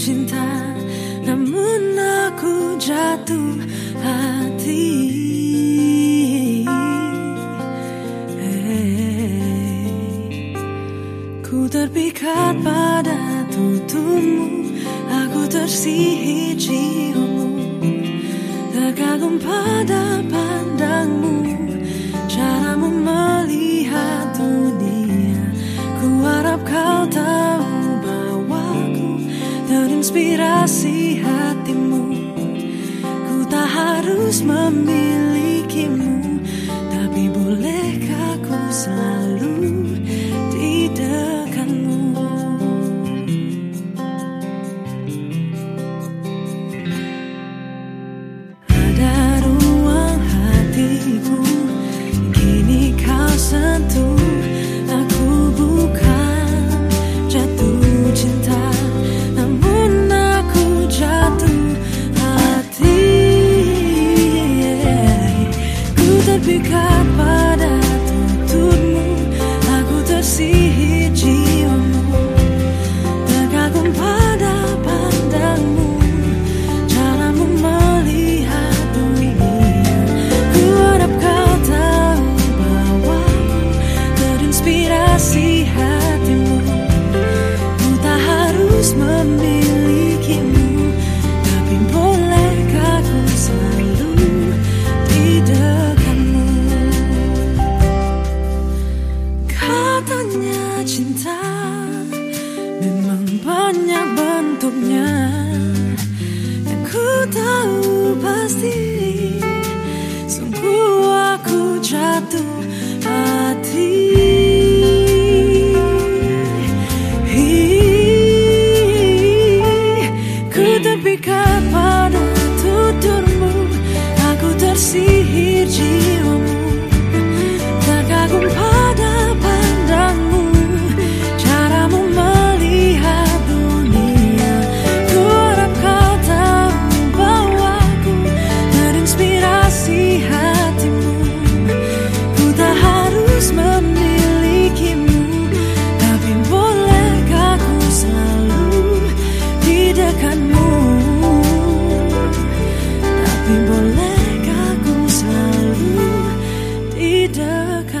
cinta Namun aku jatuh hati Hey. Ku terpikat pada tuturmu Aku tersihir ciummu Terkagum pada pandangmu Terinspirasi hatimu. Ku tak harus memilikimu Tapi bolehkah ku selalu di dekatmu Ada ruang hatiku Kini kau sentuh jatuh hati. Ku terpikat pada tuturmu Aku tersihir jiwamu 的。